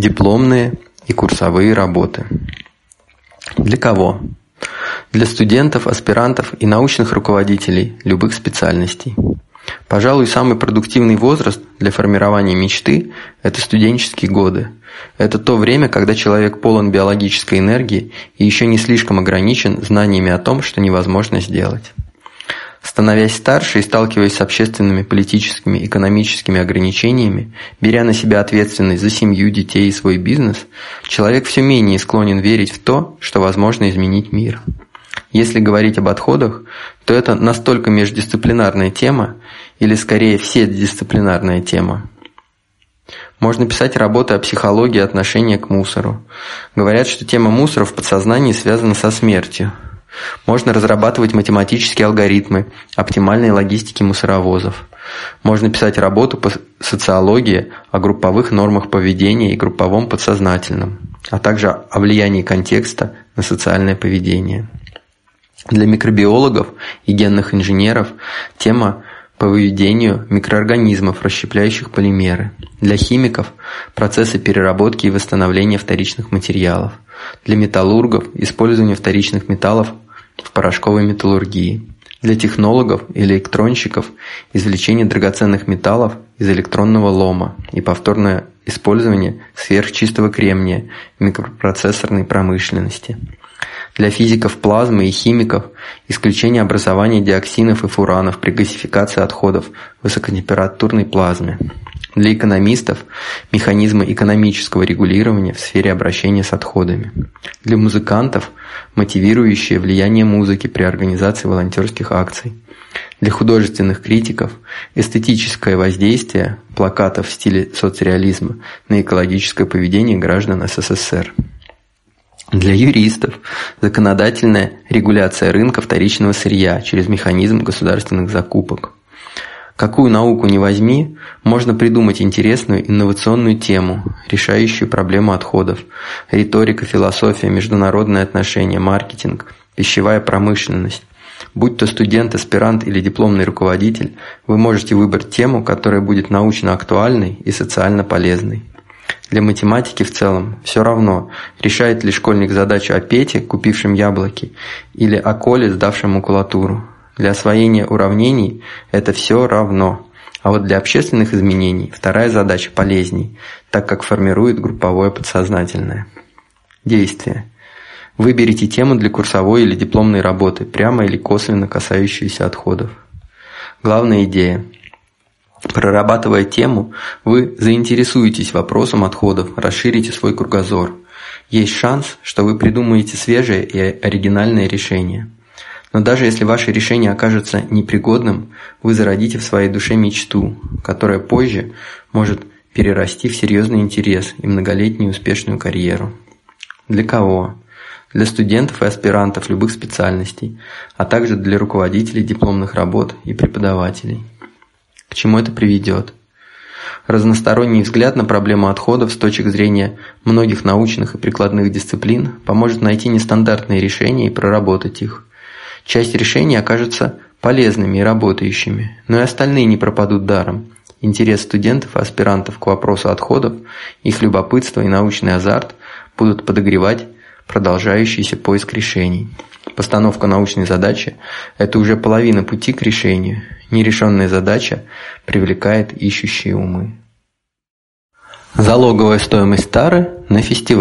дипломные и курсовые работы. Для кого? Для студентов, аспирантов и научных руководителей любых специальностей. Пожалуй, самый продуктивный возраст для формирования мечты – это студенческие годы. Это то время, когда человек полон биологической энергии и еще не слишком ограничен знаниями о том, что невозможно сделать. Становясь старше и сталкиваясь с общественными, политическими, экономическими ограничениями, беря на себя ответственность за семью, детей и свой бизнес, человек все менее склонен верить в то, что возможно изменить мир. Если говорить об отходах, то это настолько междисциплинарная тема, или скорее вседисциплинарная тема. Можно писать работы о психологии отношения к мусору. Говорят, что тема мусора в подсознании связана со смертью. Можно разрабатывать математические алгоритмы оптимальной логистики мусоровозов. Можно писать работу по социологии о групповых нормах поведения и групповом подсознательном, а также о влиянии контекста на социальное поведение. Для микробиологов и генных инженеров тема по выведению микроорганизмов, расщепляющих полимеры. Для химиков – процессы переработки и восстановления вторичных материалов. Для металлургов – использование вторичных металлов в порошковой металлургии. Для технологов и электронщиков – извлечение драгоценных металлов из электронного лома и повторное использование сверхчистого кремния в микропроцессорной промышленности. Для физиков плазмы и химиков – исключение образования диоксинов и фуранов при газификации отходов в высокотемпературной плазме. Для экономистов – механизмы экономического регулирования в сфере обращения с отходами. Для музыкантов – мотивирующее влияние музыки при организации волонтерских акций. Для художественных критиков – эстетическое воздействие плакатов в стиле соцреализма на экологическое поведение граждан СССР. Для юристов – законодательная регуляция рынка вторичного сырья через механизм государственных закупок. Какую науку не возьми, можно придумать интересную инновационную тему, решающую проблему отходов. Риторика, философия, международные отношения, маркетинг, пищевая промышленность. Будь то студент, аспирант или дипломный руководитель, вы можете выбрать тему, которая будет научно актуальной и социально полезной. Для математики в целом все равно, решает ли школьник задачу о Пете, купившем яблоки, или о Коле, сдавшем макулатуру. Для освоения уравнений это все равно. А вот для общественных изменений вторая задача полезней, так как формирует групповое подсознательное. Действие. Выберите тему для курсовой или дипломной работы, прямо или косвенно касающуюся отходов. Главная идея – Прорабатывая тему, вы заинтересуетесь вопросом отходов, расширите свой кругозор. Есть шанс, что вы придумаете свежее и оригинальное решение. Но даже если ваше решение окажется непригодным, вы зародите в своей душе мечту, которая позже может перерасти в серьезный интерес и многолетнюю успешную карьеру. Для кого? Для студентов и аспирантов любых специальностей, а также для руководителей дипломных работ и преподавателей. К чему это приведет? Разносторонний взгляд на проблему отходов с точек зрения многих научных и прикладных дисциплин поможет найти нестандартные решения и проработать их. Часть решений окажется полезными и работающими, но и остальные не пропадут даром. Интерес студентов и аспирантов к вопросу отходов, их любопытство и научный азарт будут подогревать продолжающийся поиск решений. Постановка научной задачи – это уже половина пути к решению. Нерешенная задача привлекает ищущие умы. Залоговая стоимость тары на фестивале.